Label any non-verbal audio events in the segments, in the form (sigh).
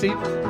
you,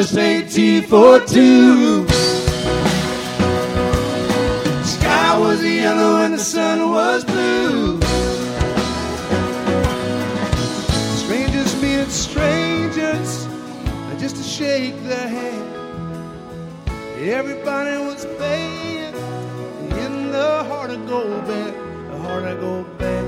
in the Willis AT42. Sky was yellow and the sun was blue. Strangers meeting strangers just to shake their hand. Everybody was paying in the heart of gold band, the heart of gold band.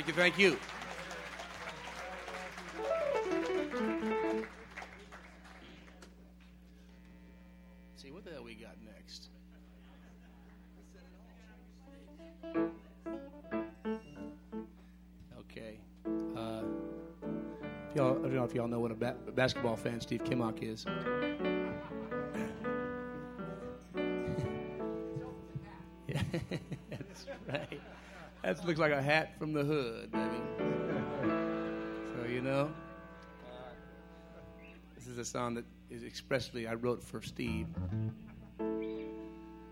Thank you, thank you. See what the hell we got next. Okay. Uh, if y'all, I don't know if y'all know what a ba- basketball fan Steve Kimmock is. (laughs) yeah, (laughs) that's right. That looks like a hat from the hood, baby. So, you know, this is a song that is expressly I wrote for Steve.